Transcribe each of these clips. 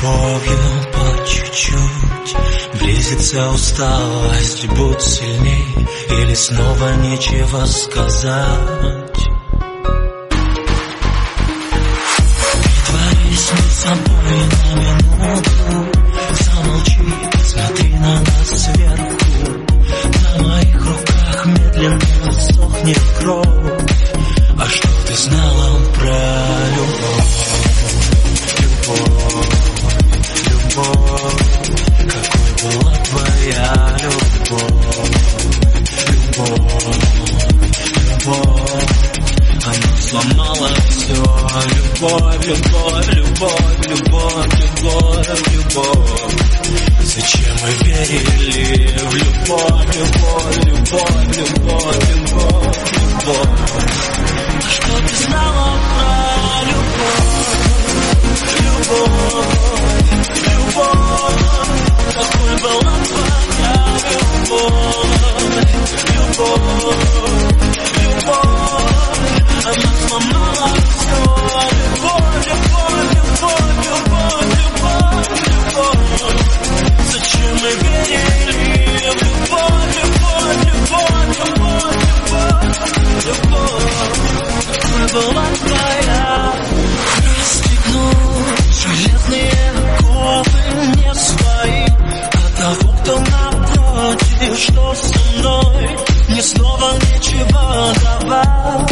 любовью по чуть-чуть. Близится усталость, будь сильней. Или снова нечего сказать. Творись мы собой на минуту. Замолчи, смотри на нас сверху. На моих руках медленно сохнет кровь. А что ты знала про любовь? Любовь. любовь, любовь, любовь, любовь, любовь, любовь. Зачем мы верили в любовь, любовь, любовь, любовь? ни слова, ничего давал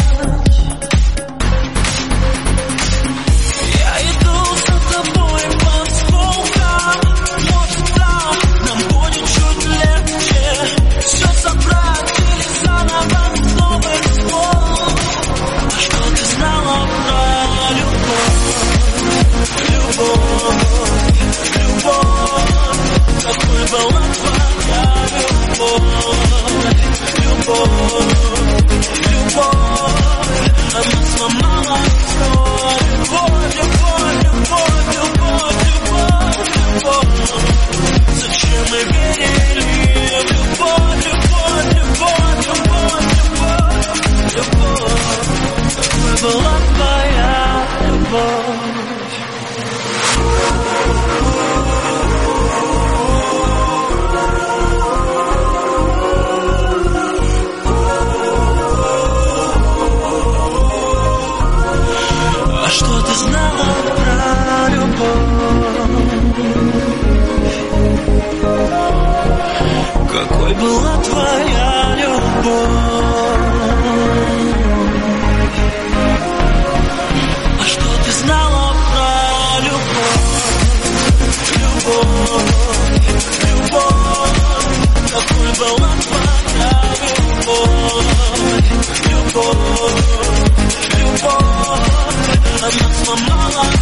I'll